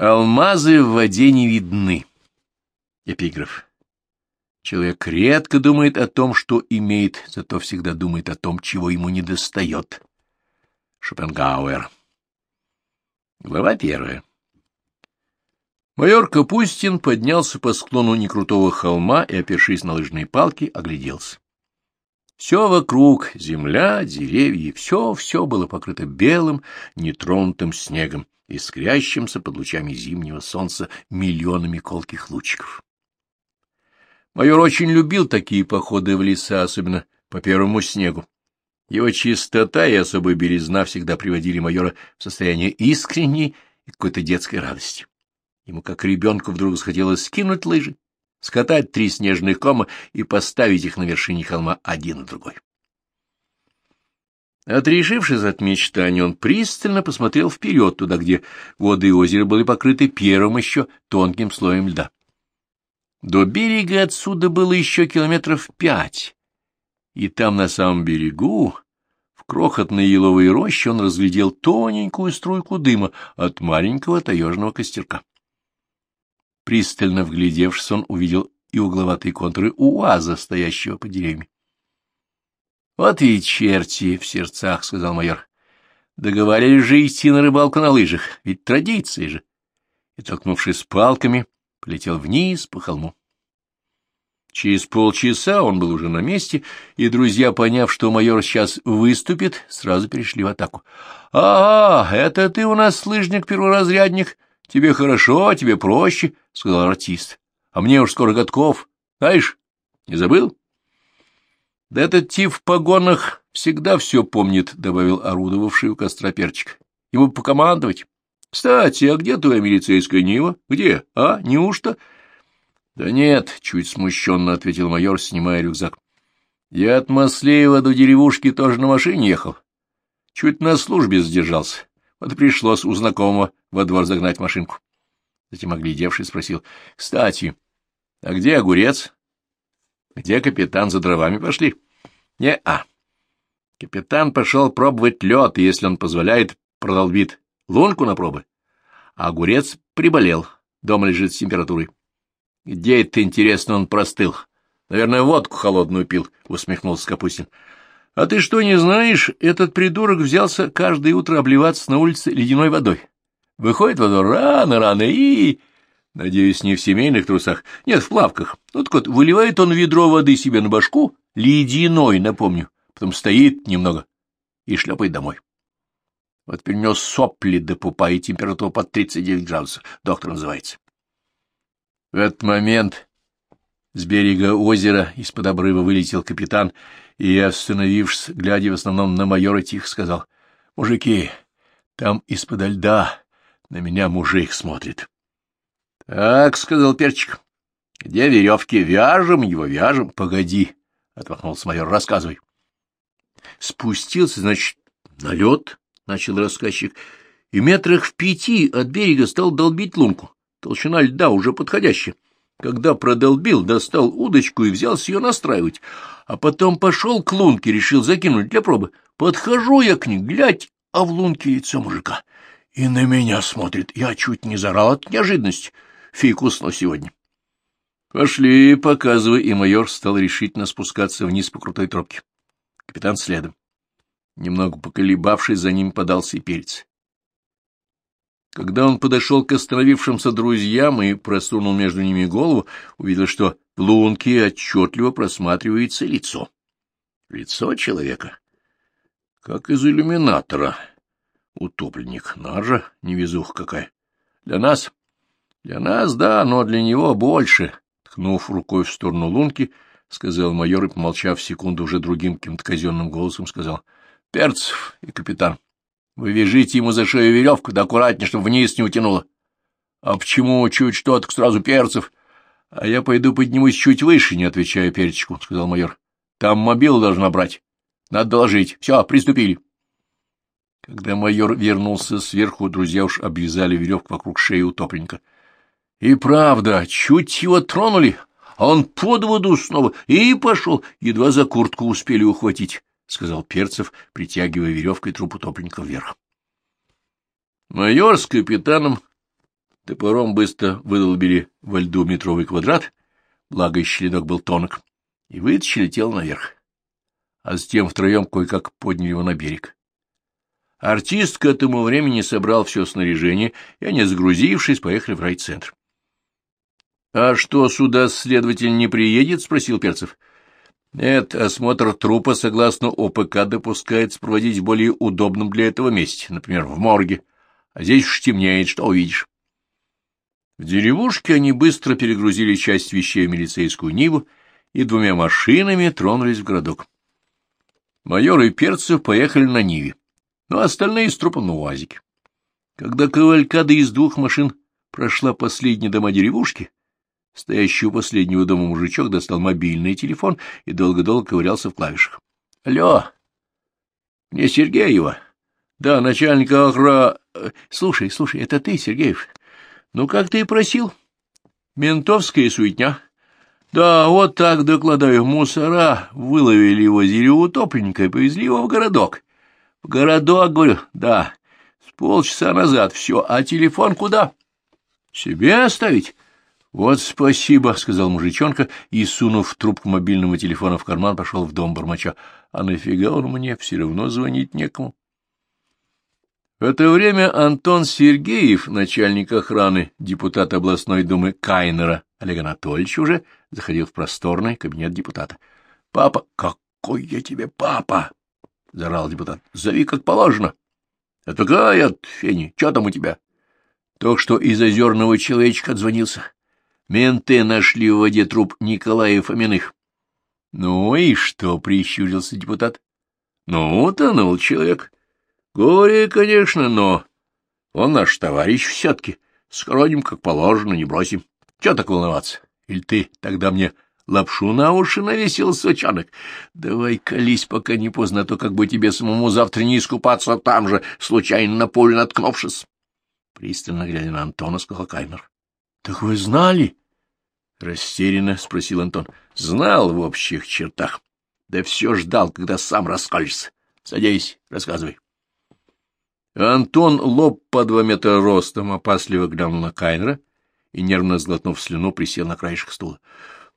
Алмазы в воде не видны. Эпиграф. Человек редко думает о том, что имеет, зато всегда думает о том, чего ему недостает. Шопенгауэр. Глава первая. Майор Капустин поднялся по склону некрутого холма и, опершись на лыжные палки, огляделся. Все вокруг — земля, деревья, все-все было покрыто белым, нетронутым снегом, искрящимся под лучами зимнего солнца миллионами колких лучиков. Майор очень любил такие походы в леса, особенно по первому снегу. Его чистота и особая белизна всегда приводили майора в состояние искренней и какой-то детской радости. Ему, как ребенку, вдруг захотелось скинуть лыжи, скатать три снежных кома и поставить их на вершине холма один на другой. Отрешившись от мечтаний, он пристально посмотрел вперед, туда, где воды озера были покрыты первым еще тонким слоем льда. До берега отсюда было еще километров пять, и там, на самом берегу, в крохотной еловой роще, он разглядел тоненькую струйку дыма от маленького таежного костерка. Пристально вглядевшись, он увидел и угловатые контуры УАЗа, стоящего под деревьями. — Вот и черти! — в сердцах сказал майор. — Договорились же идти на рыбалку на лыжах, ведь традиции же. И, толкнувшись палками, полетел вниз по холму. Через полчаса он был уже на месте, и друзья, поняв, что майор сейчас выступит, сразу перешли в атаку. — А, это ты у нас лыжник-перворазрядник. Тебе хорошо, тебе проще, — сказал артист. — А мне уж скоро годков. Знаешь, не забыл? — Да этот тип в погонах всегда все помнит, — добавил орудовавший у костра перчик. — Ему покомандовать. — Кстати, а где твоя милицейская Нива? Где? А, неужто? — Да нет, — чуть смущенно ответил майор, снимая рюкзак. — Я от Маслеева до деревушки тоже на машине ехал. Чуть на службе задержался. Вот пришлось у знакомого во двор загнать машинку. Затем, оглядевшись, спросил. — Кстати, а где огурец? — Где капитан за дровами пошли? — Не-а. Капитан пошел пробовать лед, и, если он позволяет, продолбит лунку на пробы. А огурец приболел, дома лежит с температурой. — Где это, интересно, он простыл? Наверное, водку холодную пил, — усмехнулся Капустин. — А ты что, не знаешь, этот придурок взялся каждое утро обливаться на улице ледяной водой. Выходит во двор рано-рано и... Надеюсь, не в семейных трусах. Нет, в плавках. Ну так вот, выливает он ведро воды себе на башку, ледяной, напомню, потом стоит немного и шлепает домой. Вот перенес сопли до пупа и температура под 39 градусов. Доктор называется. В этот момент с берега озера из-под обрыва вылетел капитан и, остановившись, глядя в основном на майора, тихо сказал, — Мужики, там из-под льда на меня мужик смотрит. — Так, — сказал Перчик, — где веревки? Вяжем его, вяжем. — Погоди, — отмахнулся майор, — рассказывай. Спустился, значит, на лед, — начал рассказчик, — и метрах в пяти от берега стал долбить лунку. Толщина льда уже подходящая. Когда продолбил, достал удочку и взялся ее настраивать. А потом пошел к лунке, решил закинуть для пробы. Подхожу я к ней, глядь, а в лунке яйцо мужика. И на меня смотрит. Я чуть не зарал от неожиданности. Фикус, но сегодня. Пошли, показывай, и майор стал решительно спускаться вниз по крутой тропке. Капитан следом. Немного поколебавшись, за ним подался и перец. Когда он подошел к остановившимся друзьям и просунул между ними голову, увидел, что в лунке отчетливо просматривается лицо. Лицо человека. Как из иллюминатора. Утопленник. Нажа, невезуха какая. Для нас? Для нас, да, но для него больше. Ткнув рукой в сторону лунки, сказал майор и, помолчав секунду, уже другим каким-то казенным голосом сказал. — Перцев и капитан. — вы вяжите ему за шею веревку, да аккуратнее, чтобы вниз не утянуло. А почему чуть что, так сразу перцев? А я пойду поднимусь чуть выше, не отвечая перчику, — сказал майор. Там мобил должна брать. Надо доложить. Все, приступили. Когда майор вернулся сверху, друзья уж обвязали веревку вокруг шеи утопленника. И правда, чуть его тронули, а он под воду снова и пошел, едва за куртку успели ухватить. — сказал Перцев, притягивая веревкой труп утопленника вверх. Майор с капитаном Топором быстро выдолбили во льду метровый квадрат, благо щелинок был тонок, и вытащили тело наверх. А затем втроем кое-как подняли его на берег. Артист к этому времени собрал все снаряжение, и они, загрузившись, поехали в райцентр. — А что, сюда следователь не приедет? — спросил Перцев. — Нет, осмотр трупа, согласно ОПК, допускается проводить в более удобном для этого месте, например, в морге. А здесь уж темнеет, что увидишь. В деревушке они быстро перегрузили часть вещей в милицейскую Ниву и двумя машинами тронулись в городок. Майор и Перцев поехали на Ниве но остальные с трупом на УАЗике. Когда кавалькада из двух машин прошла последние дома деревушки, стоящий у последнего дома мужичок достал мобильный телефон и долго-долго ковырялся в клавишах. — Алло! — Мне Сергеева. — Да, начальник охра... — Слушай, слушай, это ты, Сергеев. Ну, как ты и просил. Ментовская суетня. Да, вот так докладаю. Мусора выловили озере утопленника и повезли его в городок. — В городок, говорю, да. С полчаса назад все. А телефон куда? — Себе оставить? — Вот спасибо, — сказал мужичонка и, сунув трубку мобильного телефона в карман, пошел в дом бормоча. — А нафига он мне? Все равно звонить некому. В это время Антон Сергеев, начальник охраны, депутат областной думы Кайнера Олег Анатольевич, уже заходил в просторный кабинет депутата. — Папа, какой я тебе папа? — заорал депутат. — Зови как положено. — А какая от Фени? Что там у тебя? — Только что из озерного человечка отзвонился. Менты нашли в воде труп Николая Фоминых. — Ну и что? — прищурился депутат. — Ну, утонул человек. Горе, конечно, но он наш товарищ все-таки. Скороним, как положено, не бросим. Чего так волноваться? Или ты тогда мне лапшу на уши навесил сучонок. Давай колись, пока не поздно, а то как бы тебе самому завтра не искупаться там же, случайно на поле наткнувшись. Пристально глядя на Антона, сказал Каймер. — Так вы знали? — растерянно спросил Антон. — Знал в общих чертах. Да все ждал, когда сам расколется. Садись, рассказывай. Антон, лоб по два метра ростом, опасливо глянул на Кайнера и, нервно сглотнув слюну, присел на краешек стула.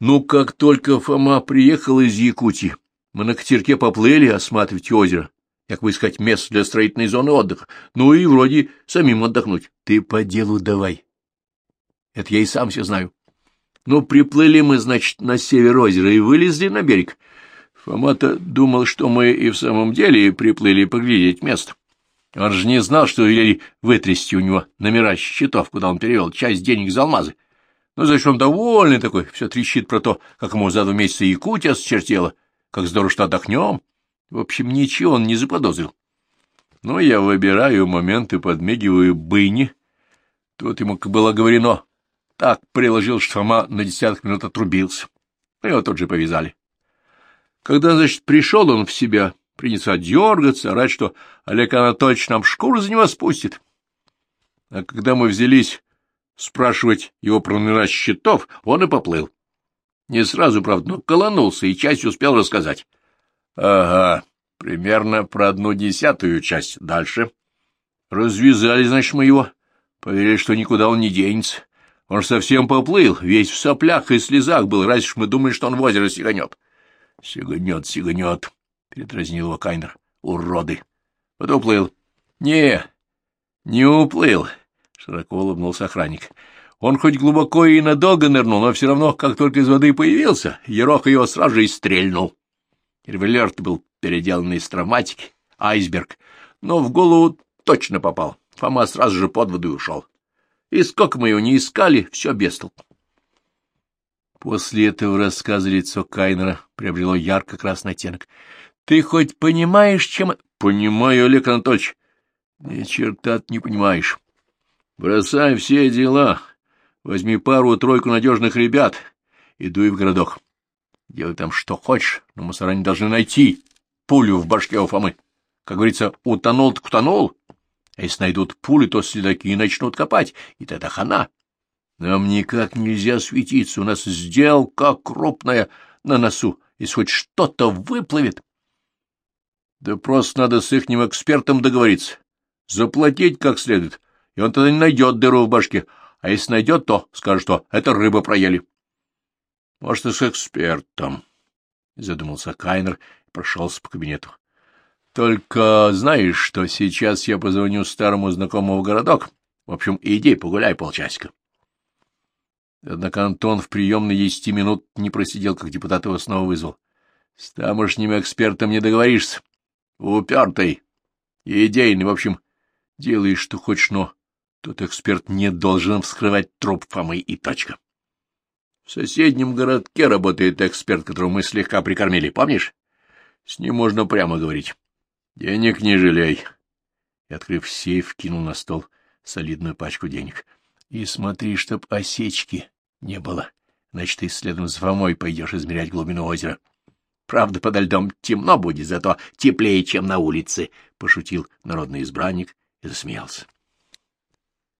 Ну, как только Фома приехал из Якутии, мы на катерке поплыли осматривать озеро, как бы искать место для строительной зоны отдыха, ну и вроде самим отдохнуть. Ты по делу давай. Это я и сам все знаю. Ну, приплыли мы, значит, на север озера и вылезли на берег. Фома-то думал, что мы и в самом деле приплыли поглядеть место. Он же не знал, что велели вытрясти у него номера счетов, куда он перевел часть денег за алмазы. Ну, значит, он довольный такой, все трещит про то, как ему за два месяца Якутия счертела, как здорово, что отдохнем. В общем, ничего он не заподозрил. Ну, я выбираю момент и подмигиваю быни. Тут ему, было говорено, так приложил, что сама на десяток минут отрубился. Ну, его тут же повязали. Когда, значит, пришел он в себя, принялся дергаться, орать, что Олег Анатольевич нам шкуру за него спустит. А когда мы взялись спрашивать его про номера счетов, он и поплыл. Не сразу, правда, но колонулся и часть успел рассказать. — Ага, примерно про одну десятую часть. Дальше. Развязали, значит, мы его. Поверили, что никуда он не денется. Он совсем поплыл, весь в соплях и слезах был, разве ж мы думали, что он в озеро сиганет. — Сиганет, сиганет, — передразнил его Кайнер. — Уроды! Вот уплыл. — Не, не уплыл. — Широко улыбнулся охранник. Он хоть глубоко и надолго нырнул, но все равно, как только из воды появился, Ерох его сразу же и стрельнул. Револьвер был переделанный из травматики, айсберг, но в голову точно попал. Фома сразу же под воду ушел. И сколько мы его не искали, все без толку. После этого рассказа лицо Кайнера приобрело ярко-красный оттенок. — Ты хоть понимаешь, чем... — Понимаю, Олег Анатольевич. — Ни черта ты не понимаешь. Бросай все дела, возьми пару-тройку надежных ребят и дуй в городок. Делай там что хочешь, но мусора не должны найти пулю в башке у Фомы. Как говорится, утонул так утонул. А если найдут пули, то следаки начнут копать, и тогда хана. Нам никак нельзя светиться, у нас сделка крупная на носу, если хоть что-то выплывет. Да просто надо с ихним экспертом договориться, заплатить как следует, и он тогда не найдет дыру в башке, а если найдет, то скажет, что это рыба проели. — Может, и с экспертом, — задумался Кайнер и прошелся по кабинету. — Только знаешь, что сейчас я позвоню старому знакомому в городок. В общем, иди погуляй полчасика. Однако Антон в приемной десяти минут не просидел, как депутат его снова вызвал. — С тамошним экспертом не договоришься. Упертый. Идейный, в общем, делаешь, что хочешь, но тот эксперт не должен вскрывать труп Фомы и точка. В соседнем городке работает эксперт, которого мы слегка прикормили, помнишь? С ним можно прямо говорить. Денег не жалей. И, открыв сейф, кинул на стол солидную пачку денег. И смотри, чтоб осечки не было, значит, ты следом за Фомой пойдешь измерять глубину озера. Правда, подо льдом темно будет, зато теплее, чем на улице, — пошутил народный избранник и засмеялся.